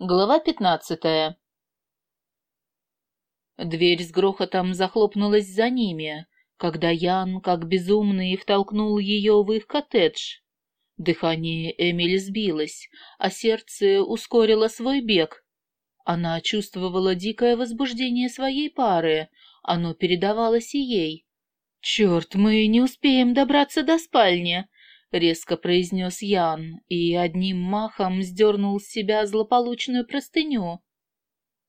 Глава пятнадцатая Дверь с грохотом захлопнулась за ними, когда Ян, как безумный, втолкнул ее в их коттедж. Дыхание Эмили сбилось, а сердце ускорило свой бег. Она чувствовала дикое возбуждение своей пары, оно передавалось и ей. «Черт, мы не успеем добраться до спальни!» Резко произнес Ян и одним махом сдернул с себя злополучную простыню.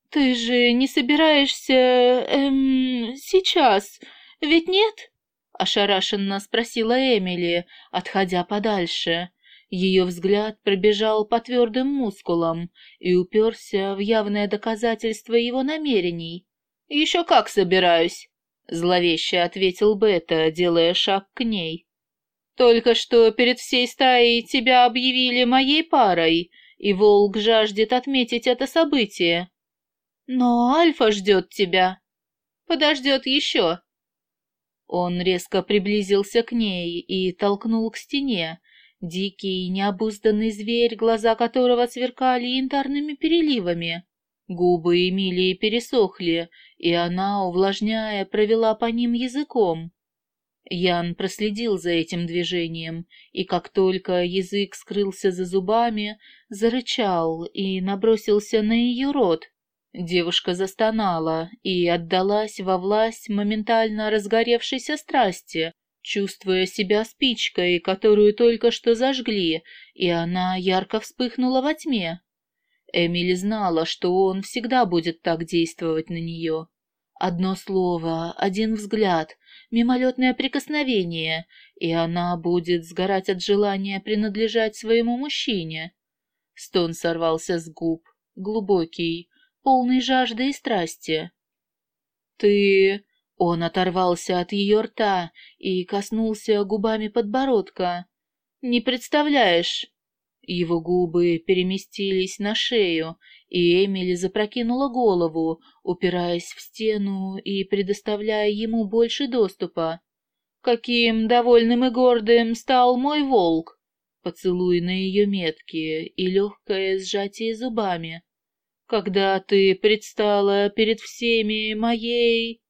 «Ты же не собираешься... эм... сейчас, ведь нет?» — ошарашенно спросила Эмили, отходя подальше. Ее взгляд пробежал по твердым мускулам и уперся в явное доказательство его намерений. «Еще как собираюсь!» — зловеще ответил Бета, делая шаг к ней. Только что перед всей стаей тебя объявили моей парой, и волк жаждет отметить это событие. Но Альфа ждет тебя. Подождет еще. Он резко приблизился к ней и толкнул к стене. Дикий, необузданный зверь, глаза которого сверкали янтарными переливами. Губы Эмилии пересохли, и она, увлажняя, провела по ним языком. Ян проследил за этим движением, и как только язык скрылся за зубами, зарычал и набросился на ее рот. Девушка застонала и отдалась во власть моментально разгоревшейся страсти, чувствуя себя спичкой, которую только что зажгли, и она ярко вспыхнула во тьме. Эмили знала, что он всегда будет так действовать на нее. Одно слово, один взгляд, мимолетное прикосновение, и она будет сгорать от желания принадлежать своему мужчине. Стон сорвался с губ, глубокий, полный жажды и страсти. «Ты...» Он оторвался от ее рта и коснулся губами подбородка. «Не представляешь...» Его губы переместились на шею, и Эмили запрокинула голову, упираясь в стену и предоставляя ему больше доступа. «Каким довольным и гордым стал мой волк!» Поцелуй на ее метки и легкое сжатие зубами. «Когда ты предстала перед всеми моей...»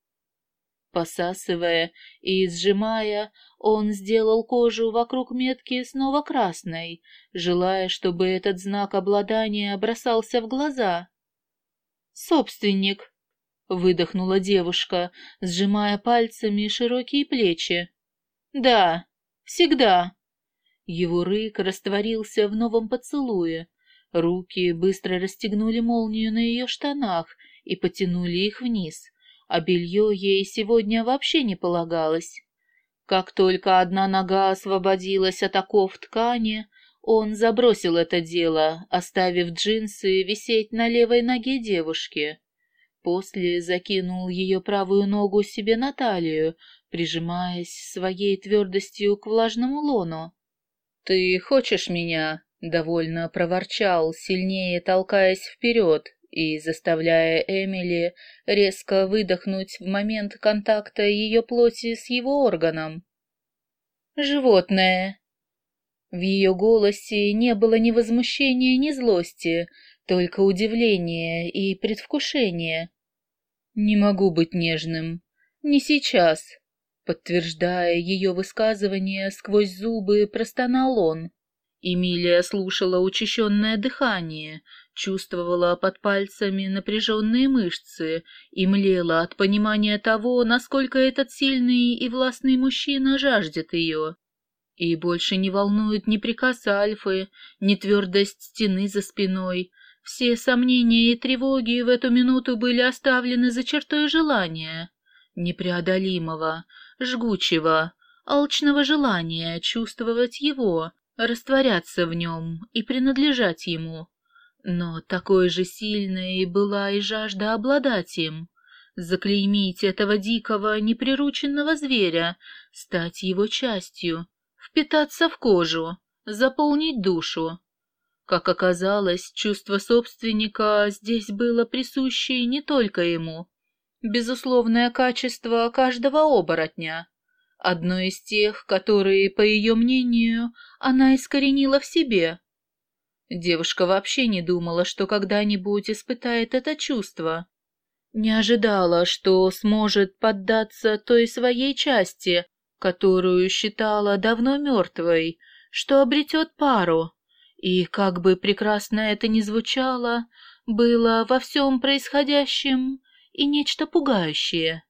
Посасывая и сжимая, он сделал кожу вокруг метки снова красной, желая, чтобы этот знак обладания бросался в глаза. «Собственник», — выдохнула девушка, сжимая пальцами широкие плечи. «Да, всегда». Его рык растворился в новом поцелуе. Руки быстро расстегнули молнию на ее штанах и потянули их вниз, а белье ей сегодня вообще не полагалось. Как только одна нога освободилась от оков ткани, он забросил это дело, оставив джинсы висеть на левой ноге девушки. После закинул ее правую ногу себе на талию, прижимаясь своей твердостью к влажному лону. «Ты хочешь меня?» — довольно проворчал, сильнее толкаясь вперед и заставляя Эмили резко выдохнуть в момент контакта ее плоти с его органом. «Животное!» В ее голосе не было ни возмущения, ни злости, только удивление и предвкушение. «Не могу быть нежным. Не сейчас», — подтверждая ее высказывание сквозь зубы, простонал он. Эмилия слушала учащенное дыхание, чувствовала под пальцами напряженные мышцы и млела от понимания того, насколько этот сильный и властный мужчина жаждет ее. И больше не волнует ни приказ Альфы, ни твердость стены за спиной. Все сомнения и тревоги в эту минуту были оставлены за чертой желания, непреодолимого, жгучего, алчного желания чувствовать его, растворяться в нем и принадлежать ему. Но такой же сильной была и жажда обладать им, заклеймить этого дикого, неприрученного зверя, стать его частью, впитаться в кожу, заполнить душу. Как оказалось, чувство собственника здесь было присуще не только ему. Безусловное качество каждого оборотня. Одно из тех, которые, по ее мнению, она искоренила в себе. Девушка вообще не думала, что когда-нибудь испытает это чувство. Не ожидала, что сможет поддаться той своей части, которую считала давно мертвой, что обретет пару. И, как бы прекрасно это ни звучало, было во всем происходящем и нечто пугающее.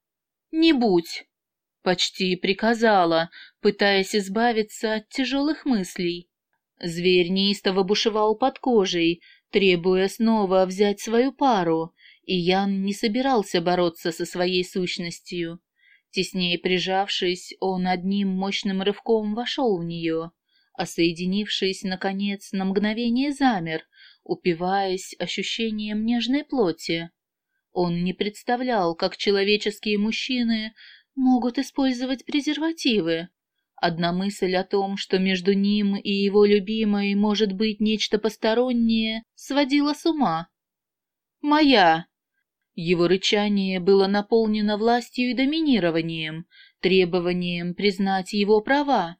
«Не будь!» — почти приказала, пытаясь избавиться от тяжелых мыслей. Зверь неистово бушевал под кожей, требуя снова взять свою пару, и Ян не собирался бороться со своей сущностью. Теснее прижавшись, он одним мощным рывком вошел в нее, а соединившись, наконец, на мгновение замер, упиваясь ощущением нежной плоти. Он не представлял, как человеческие мужчины могут использовать презервативы, Одна мысль о том, что между ним и его любимой может быть нечто постороннее, сводила с ума. «Моя!» Его рычание было наполнено властью и доминированием, требованием признать его права.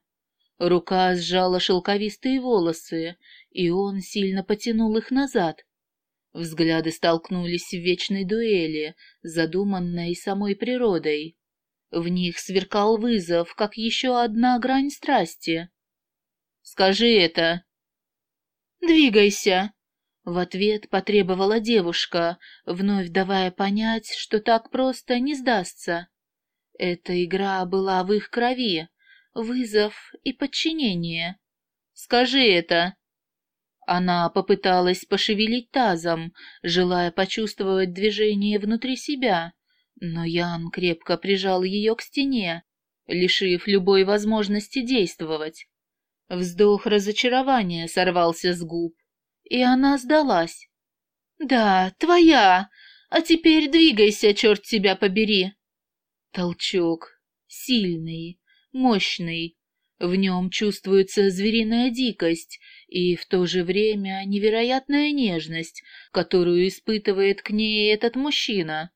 Рука сжала шелковистые волосы, и он сильно потянул их назад. Взгляды столкнулись в вечной дуэли, задуманной самой природой. В них сверкал вызов, как еще одна грань страсти. «Скажи это!» «Двигайся!» В ответ потребовала девушка, вновь давая понять, что так просто не сдастся. Эта игра была в их крови, вызов и подчинение. «Скажи это!» Она попыталась пошевелить тазом, желая почувствовать движение внутри себя, но Ян крепко прижал ее к стене, лишив любой возможности действовать. Вздох разочарования сорвался с губ, и она сдалась. «Да, твоя! А теперь двигайся, черт тебя побери!» Толчок. Сильный, мощный. В нем чувствуется звериная дикость и в то же время невероятная нежность, которую испытывает к ней этот мужчина.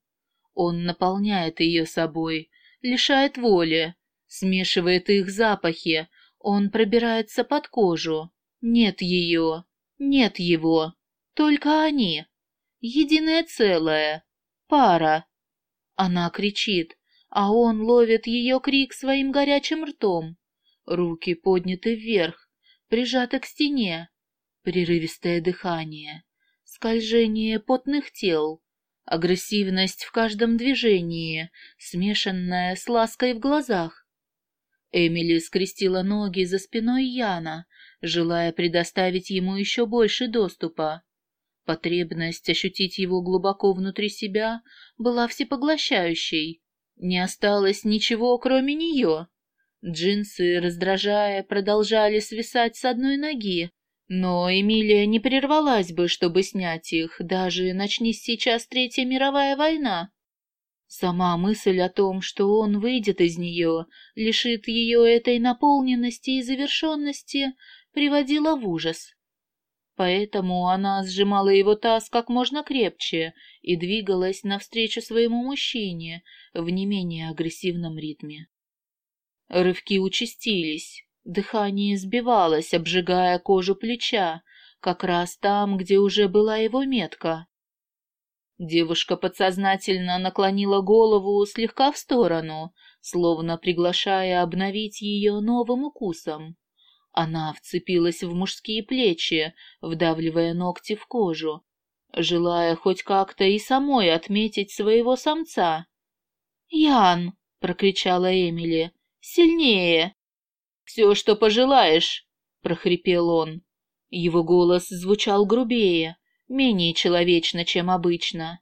Он наполняет ее собой, лишает воли, смешивает их запахи, он пробирается под кожу. Нет ее, нет его, только они. Единое целое, пара. Она кричит, а он ловит ее крик своим горячим ртом. Руки подняты вверх, прижаты к стене. Прерывистое дыхание, скольжение потных тел, агрессивность в каждом движении, смешанная с лаской в глазах. Эмили скрестила ноги за спиной Яна, желая предоставить ему еще больше доступа. Потребность ощутить его глубоко внутри себя была всепоглощающей. Не осталось ничего, кроме нее. Джинсы, раздражая, продолжали свисать с одной ноги, но Эмилия не прервалась бы, чтобы снять их, даже начнись сейчас Третья мировая война. Сама мысль о том, что он выйдет из нее, лишит ее этой наполненности и завершенности, приводила в ужас. Поэтому она сжимала его таз как можно крепче и двигалась навстречу своему мужчине в не менее агрессивном ритме. Рывки участились, Дыхание сбивалось, обжигая кожу плеча, как раз там, где уже была его метка. Девушка подсознательно наклонила голову слегка в сторону, словно приглашая обновить ее новым укусом. Она вцепилась в мужские плечи, вдавливая ногти в кожу, желая хоть как-то и самой отметить своего самца. «Ян!» — прокричала Эмили. «Сильнее!» «Все, что пожелаешь», — прохрипел он. Его голос звучал грубее, менее человечно, чем обычно.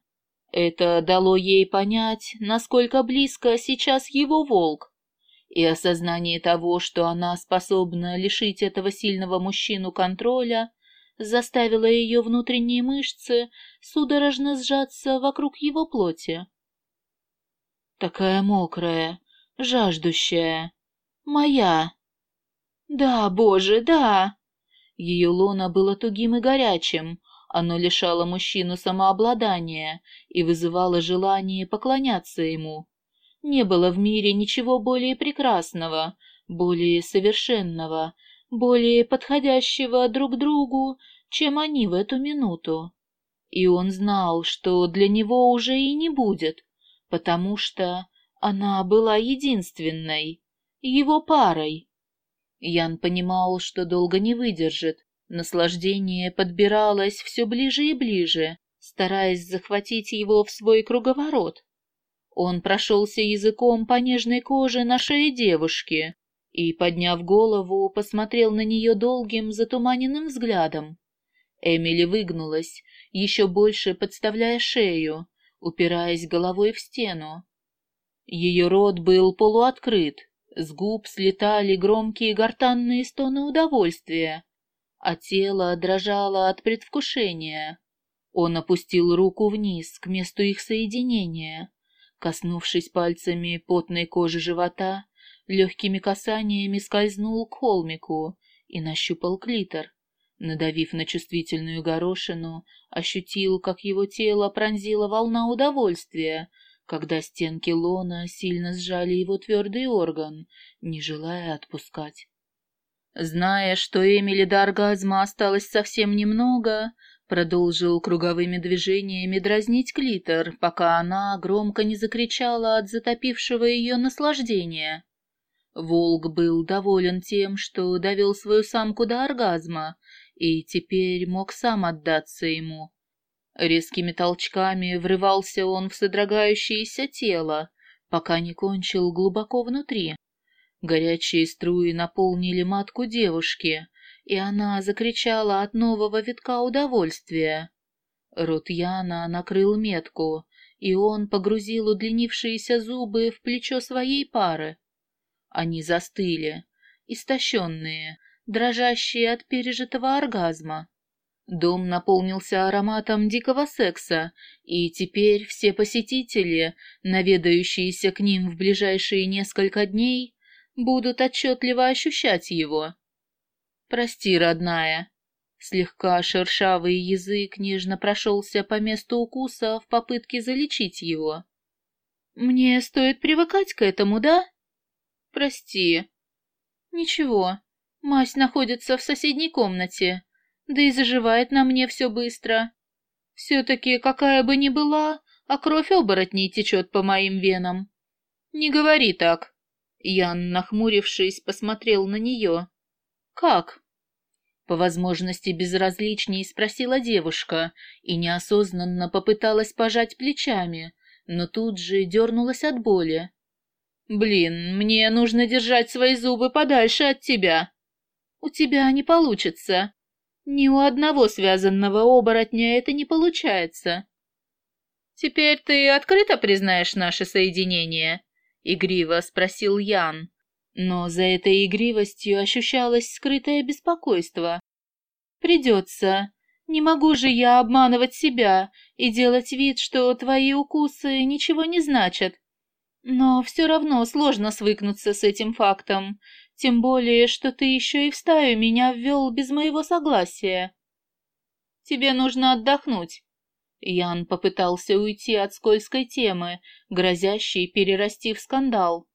Это дало ей понять, насколько близко сейчас его волк, и осознание того, что она способна лишить этого сильного мужчину контроля, заставило ее внутренние мышцы судорожно сжаться вокруг его плоти. Такая мокрая, жаждущая, моя. «Да, Боже, да!» Ее лона было тугим и горячим, оно лишало мужчину самообладания и вызывало желание поклоняться ему. Не было в мире ничего более прекрасного, более совершенного, более подходящего друг другу, чем они в эту минуту. И он знал, что для него уже и не будет, потому что она была единственной, его парой. Ян понимал, что долго не выдержит. Наслаждение подбиралось все ближе и ближе, стараясь захватить его в свой круговорот. Он прошелся языком по нежной коже на шее девушки и, подняв голову, посмотрел на нее долгим затуманенным взглядом. Эмили выгнулась, еще больше подставляя шею, упираясь головой в стену. Ее рот был полуоткрыт, с губ слетали громкие гортанные стоны удовольствия, а тело дрожало от предвкушения. Он опустил руку вниз, к месту их соединения, коснувшись пальцами потной кожи живота, легкими касаниями скользнул к холмику и нащупал клитор. Надавив на чувствительную горошину, ощутил, как его тело пронзила волна удовольствия, когда стенки лона сильно сжали его твердый орган, не желая отпускать. Зная, что Эмили до оргазма осталось совсем немного, продолжил круговыми движениями дразнить клитор, пока она громко не закричала от затопившего ее наслаждения. Волк был доволен тем, что довел свою самку до оргазма, и теперь мог сам отдаться ему. Резкими толчками врывался он в содрогающееся тело, пока не кончил глубоко внутри. Горячие струи наполнили матку девушки, и она закричала от нового витка удовольствия. Рот Яна накрыл метку, и он погрузил удлинившиеся зубы в плечо своей пары. Они застыли, истощенные, дрожащие от пережитого оргазма. Дом наполнился ароматом дикого секса, и теперь все посетители, наведающиеся к ним в ближайшие несколько дней, будут отчетливо ощущать его. «Прости, родная». Слегка шершавый язык нежно прошелся по месту укуса в попытке залечить его. «Мне стоит привыкать к этому, да?» «Прости». «Ничего, Мазь находится в соседней комнате, да и заживает на мне все быстро. Все-таки, какая бы ни была, а кровь оборотней течет по моим венам. Не говори так. Ян, нахмурившись, посмотрел на нее. Как? По возможности безразличней спросила девушка и неосознанно попыталась пожать плечами, но тут же дернулась от боли. «Блин, мне нужно держать свои зубы подальше от тебя», у тебя не получится. Ни у одного связанного оборотня это не получается. Теперь ты открыто признаешь наше соединение? Игриво спросил Ян. Но за этой игривостью ощущалось скрытое беспокойство. Придется. Не могу же я обманывать себя и делать вид, что твои укусы ничего не значат. Но все равно сложно свыкнуться с этим фактом. Тем более, что ты еще и в стаю меня ввел без моего согласия. Тебе нужно отдохнуть. Ян попытался уйти от скользкой темы, грозящей перерасти в скандал.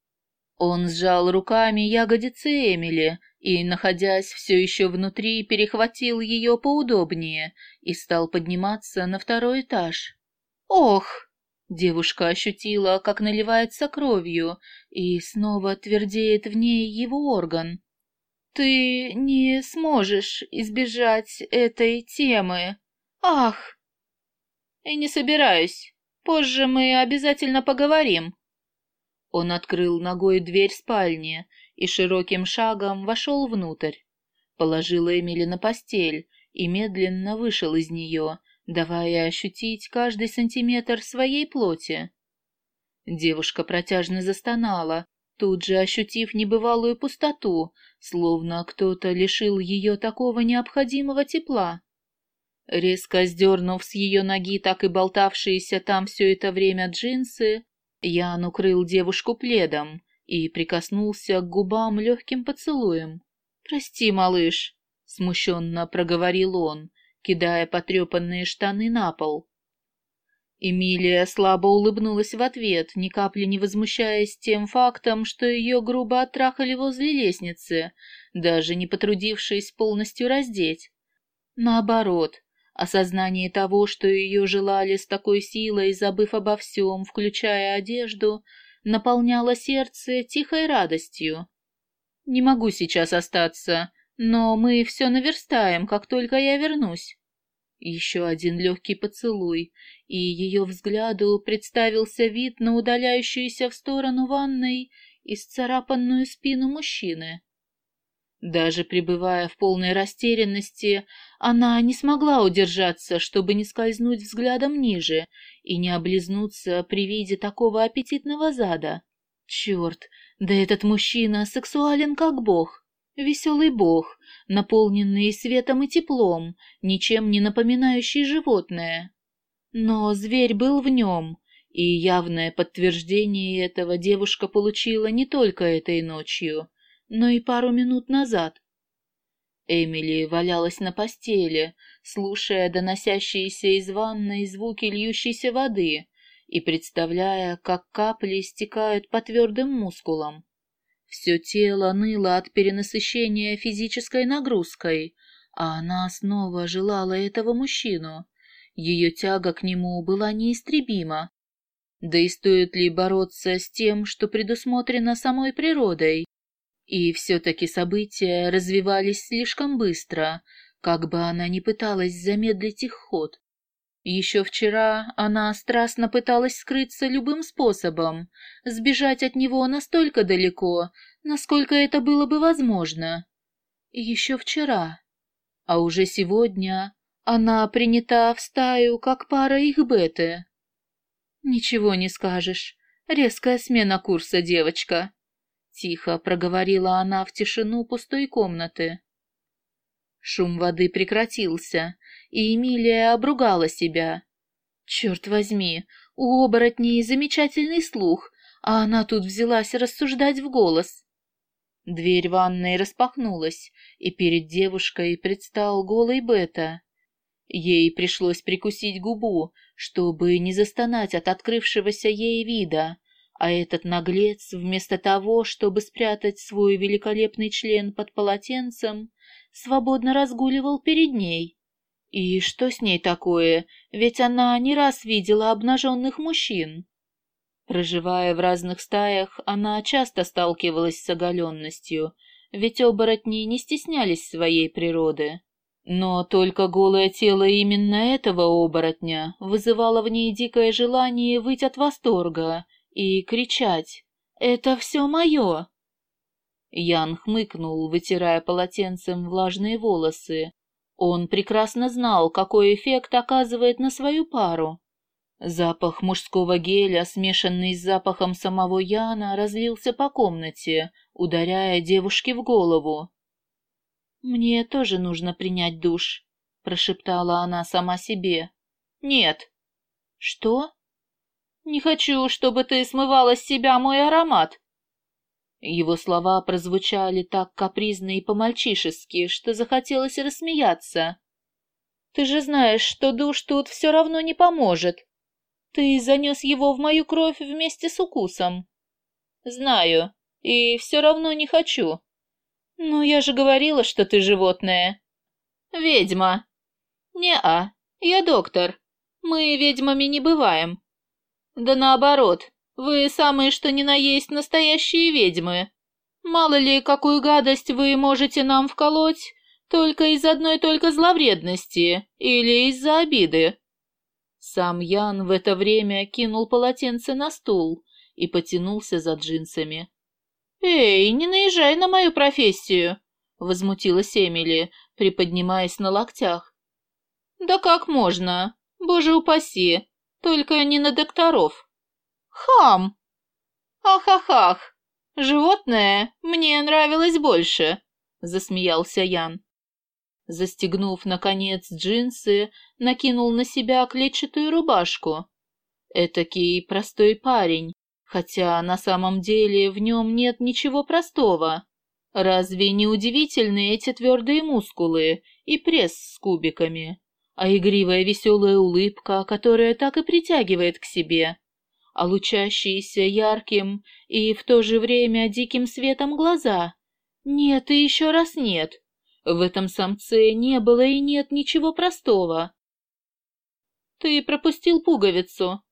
Он сжал руками ягодицы Эмили и, находясь все еще внутри, перехватил ее поудобнее и стал подниматься на второй этаж. «Ох!» Девушка ощутила, как наливается кровью, и снова твердеет в ней его орган. «Ты не сможешь избежать этой темы. Ах!» «И не собираюсь. Позже мы обязательно поговорим». Он открыл ногой дверь спальни и широким шагом вошел внутрь. Положил Эмили на постель и медленно вышел из нее, давая ощутить каждый сантиметр своей плоти. Девушка протяжно застонала, тут же ощутив небывалую пустоту, словно кто-то лишил ее такого необходимого тепла. Резко сдернув с ее ноги так и болтавшиеся там все это время джинсы, Ян укрыл девушку пледом и прикоснулся к губам легким поцелуем. «Прости, малыш», — смущенно проговорил он, кидая потрепанные штаны на пол. Эмилия слабо улыбнулась в ответ, ни капли не возмущаясь тем фактом, что ее грубо оттрахали возле лестницы, даже не потрудившись полностью раздеть. Наоборот, осознание того, что ее желали с такой силой, забыв обо всем, включая одежду, наполняло сердце тихой радостью. «Не могу сейчас остаться, но мы все наверстаем, как только я вернусь». Еще один легкий поцелуй, и ее взгляду представился вид на удаляющуюся в сторону ванной и сцарапанную спину мужчины. Даже пребывая в полной растерянности, она не смогла удержаться, чтобы не скользнуть взглядом ниже и не облизнуться при виде такого аппетитного зада. Черт, да этот мужчина сексуален как бог, веселый бог, наполненный светом и теплом, ничем не напоминающий животное. Но зверь был в нем, и явное подтверждение этого девушка получила не только этой ночью, но и пару минут назад. Эмили валялась на постели, слушая доносящиеся из ванной звуки льющейся воды и представляя, как капли стекают по твердым мускулам. Все тело ныло от перенасыщения физической нагрузкой, а она снова желала этого мужчину. Ее тяга к нему была неистребима. Да и стоит ли бороться с тем, что предусмотрено самой природой? И все-таки события развивались слишком быстро, как бы она ни пыталась замедлить их ход. Еще вчера она страстно пыталась скрыться любым способом, сбежать от него настолько далеко, насколько это было бы возможно. Еще вчера. А уже сегодня она принята в стаю, как пара их беты. Ничего не скажешь. Резкая смена курса, девочка. Тихо проговорила она в тишину пустой комнаты. Шум воды прекратился, и Эмилия обругала себя. Черт возьми, у оборотней замечательный слух, а она тут взялась рассуждать в голос. Дверь ванной распахнулась, и перед девушкой предстал голый Бета. Ей пришлось прикусить губу, чтобы не застонать от открывшегося ей вида, а этот наглец, вместо того, чтобы спрятать свой великолепный член под полотенцем, свободно разгуливал перед ней. И что с ней такое, ведь она не раз видела обнаженных мужчин. Проживая в разных стаях, она часто сталкивалась с оголенностью, ведь оборотни не стеснялись своей природы. Но только голое тело именно этого оборотня вызывало в ней дикое желание выйти от восторга и кричать «Это все мое!». Ян хмыкнул, вытирая полотенцем влажные волосы. Он прекрасно знал, какой эффект оказывает на свою пару. Запах мужского геля, смешанный с запахом самого Яна, разлился по комнате, ударяя девушке в голову. «Мне тоже нужно принять душ», — прошептала она сама себе. «Нет». «Что?» Не хочу, чтобы ты смывала с себя мой аромат. Его слова прозвучали так капризно и по-мальчишески, что захотелось рассмеяться. Ты же знаешь, что душ тут все равно не поможет. Ты занес его в мою кровь вместе с укусом. Знаю, и все равно не хочу. Ну, я же говорила, что ты животное. Ведьма. Не-а, я доктор. Мы ведьмами не бываем. Да наоборот, вы самые что ни на есть настоящие ведьмы. Мало ли, какую гадость вы можете нам вколоть, только из одной только зловредности или из-за обиды. Сам Ян в это время кинул полотенце на стул и потянулся за джинсами. «Эй, не наезжай на мою профессию!» — возмутилась Эмили, приподнимаясь на локтях. «Да как можно? Боже упаси! Только не на докторов. Хам! Ах-ах-ах! Животное мне нравилось больше, засмеялся Ян. Застегнув, наконец, джинсы, накинул на себя клетчатую рубашку. Этакий простой парень, хотя на самом деле в нем нет ничего простого. Разве не удивительны эти твердые мускулы и пресс с кубиками? а игривая веселая улыбка, которая так и притягивает к себе, лучащиеся ярким и в то же время диким светом глаза. Нет и еще раз нет. В этом самце не было и нет ничего простого. Ты пропустил пуговицу.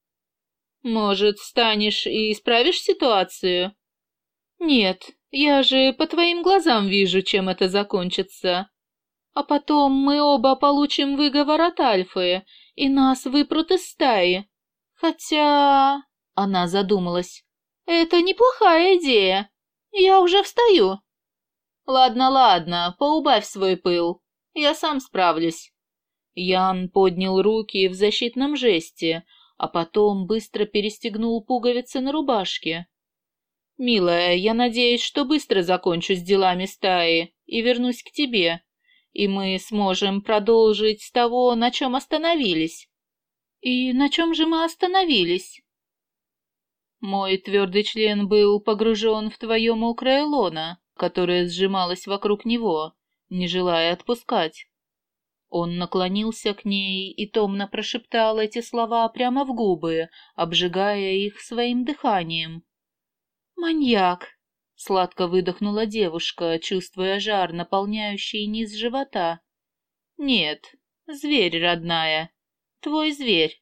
Может, встанешь и исправишь ситуацию? Нет, я же по твоим глазам вижу, чем это закончится. А потом мы оба получим выговор от Альфы, и нас выпрут из стаи. Хотя... Она задумалась. Это неплохая идея. Я уже встаю. Ладно, ладно, поубавь свой пыл. Я сам справлюсь. Ян поднял руки в защитном жесте, а потом быстро перестегнул пуговицы на рубашке. «Милая, я надеюсь, что быстро закончу с делами стаи и вернусь к тебе, и мы сможем продолжить с того, на чем остановились». «И на чем же мы остановились?» Мой твердый член был погружен в твое мокрое лоно, которое сжималось вокруг него, не желая отпускать. Он наклонился к ней и томно прошептал эти слова прямо в губы, обжигая их своим дыханием. «Маньяк!» — сладко выдохнула девушка, чувствуя жар, наполняющий низ живота. «Нет, зверь, родная, твой зверь».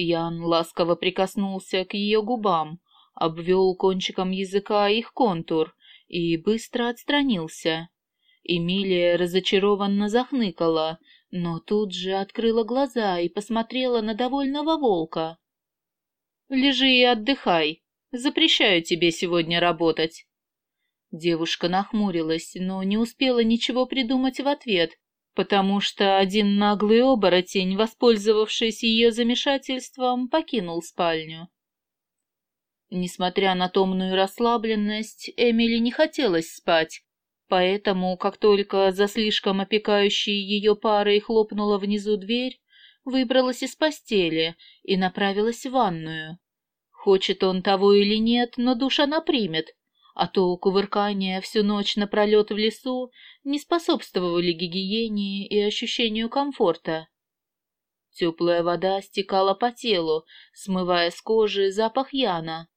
Ян ласково прикоснулся к ее губам, обвел кончиком языка их контур и быстро отстранился. Эмилия разочарованно захныкала, но тут же открыла глаза и посмотрела на довольного волка. «Лежи и отдыхай. Запрещаю тебе сегодня работать». Девушка нахмурилась, но не успела ничего придумать в ответ, потому что один наглый оборотень, воспользовавшись ее замешательством, покинул спальню. Несмотря на томную расслабленность, Эмили не хотелось спать, поэтому, как только за слишком опекающей ее парой хлопнула внизу дверь, выбралась из постели и направилась в ванную. Хочет он того или нет, но душ она примет, а то кувыркания всю ночь напролет в лесу не способствовали гигиене и ощущению комфорта. Теплая вода стекала по телу, смывая с кожи запах яна.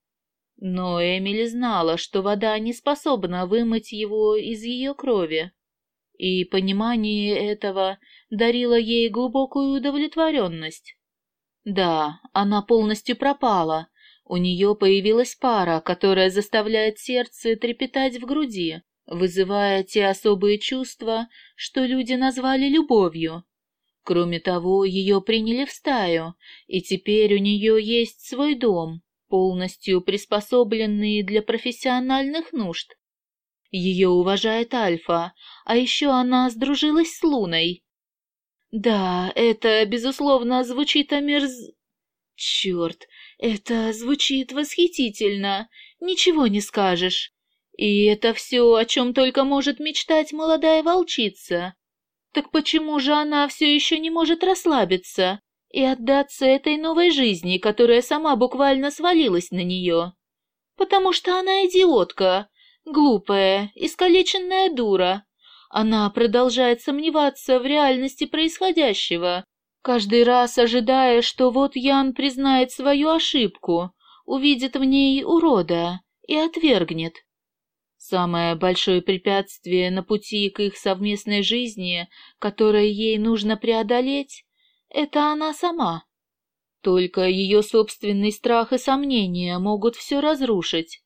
Но Эмили знала, что вода не способна вымыть его из ее крови, и понимание этого дарило ей глубокую удовлетворенность. Да, она полностью пропала, у нее появилась пара, которая заставляет сердце трепетать в груди, вызывая те особые чувства, что люди назвали любовью. Кроме того, ее приняли в стаю, и теперь у нее есть свой дом, полностью приспособленный для профессиональных нужд. Ее уважает Альфа, а еще она сдружилась с Луной. Да, это, безусловно, звучит омерз... Черт, это звучит восхитительно, ничего не скажешь. И это все, о чем только может мечтать молодая волчица. Так почему же она все еще не может расслабиться и отдаться этой новой жизни, которая сама буквально свалилась на нее? Потому что она идиотка, глупая, искалеченная дура. Она продолжает сомневаться в реальности происходящего каждый раз ожидая, что вот Ян признает свою ошибку, увидит в ней урода и отвергнет. Самое большое препятствие на пути к их совместной жизни, которое ей нужно преодолеть, это она сама. Только ее собственный страх и сомнения могут все разрушить.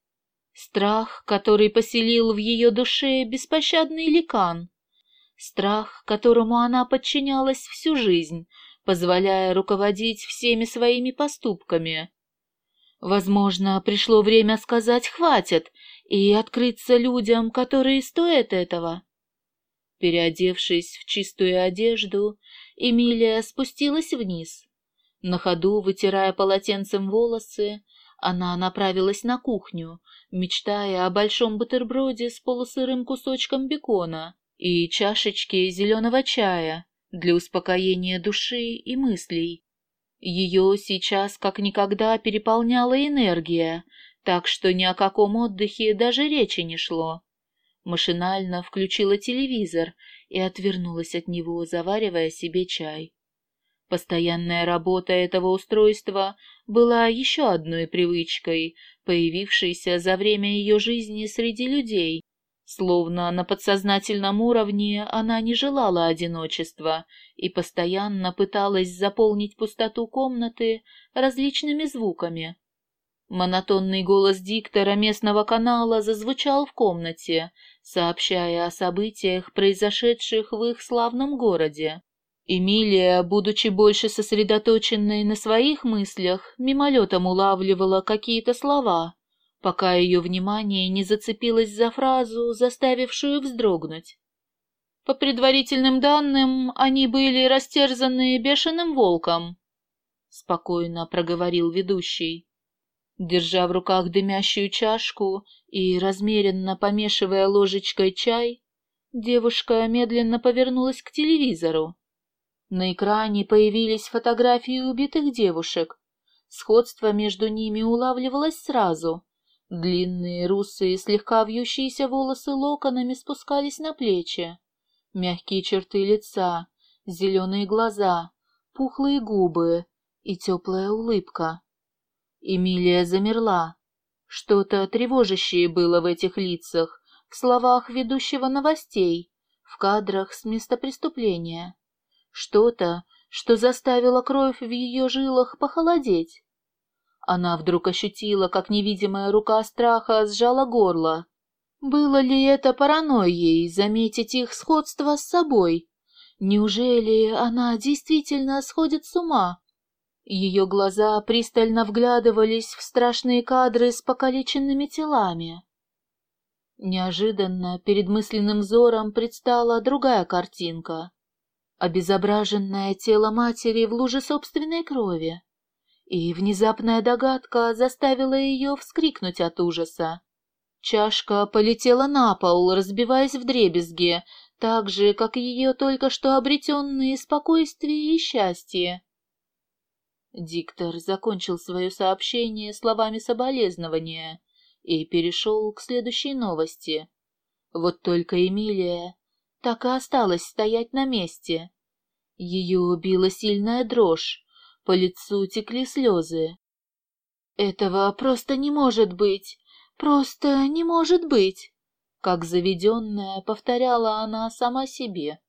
Страх, который поселил в ее душе беспощадный ликан. Страх, которому она подчинялась всю жизнь, позволяя руководить всеми своими поступками. Возможно, пришло время сказать «хватит» и открыться людям, которые стоят этого. Переодевшись в чистую одежду, Эмилия спустилась вниз. На ходу, вытирая полотенцем волосы, она направилась на кухню, мечтая о большом бутерброде с полусырым кусочком бекона и чашечке зеленого чая, для успокоения души и мыслей. Ее сейчас как никогда переполняла энергия, так что ни о каком отдыхе даже речи не шло. Машинально включила телевизор и отвернулась от него, заваривая себе чай. Постоянная работа этого устройства была еще одной привычкой, появившейся за время ее жизни среди людей, Словно на подсознательном уровне она не желала одиночества и постоянно пыталась заполнить пустоту комнаты различными звуками. Монотонный голос диктора местного канала зазвучал в комнате, сообщая о событиях, произошедших в их славном городе. Эмилия, будучи больше сосредоточенной на своих мыслях, мимолетом улавливала какие-то слова, пока ее внимание не зацепилось за фразу, заставившую вздрогнуть. По предварительным данным, они были растерзаны бешеным волком, — спокойно проговорил ведущий. Держа в руках дымящую чашку и размеренно помешивая ложечкой чай, девушка медленно повернулась к телевизору. На экране появились фотографии убитых девушек. Сходство между ними улавливалось сразу, Длинные русые, слегка вьющиеся волосы локонами спускались на плечи. Мягкие черты лица, зеленые глаза, пухлые губы и теплая улыбка. Эмилия замерла. Что-то тревожащее было в этих лицах, в словах ведущего новостей, в кадрах с места преступления. Что-то, что заставило кровь в ее жилах похолодеть. Она вдруг ощутила, как невидимая рука страха сжала горло. Было ли это паранойей заметить их сходство с собой? Неужели она действительно сходит с ума? Ее глаза пристально вглядывались в страшные кадры с покалеченными телами. Неожиданно перед мысленным взором предстала другая картинка. Обезображенное тело матери в луже собственной крови и внезапная догадка заставила ее вскрикнуть от ужаса. Чашка полетела на пол, разбиваясь в дребезги, так же, как ее только что обретенные спокойствие и счастье. Диктор закончил свое сообщение словами соболезнования и перешел к следующей новости. Вот только Эмилия так и осталась стоять на месте. Ее убила сильная дрожь, по лицу текли слезы. «Этого просто не может быть! Просто не может быть!» Как заведенная, повторяла она сама себе.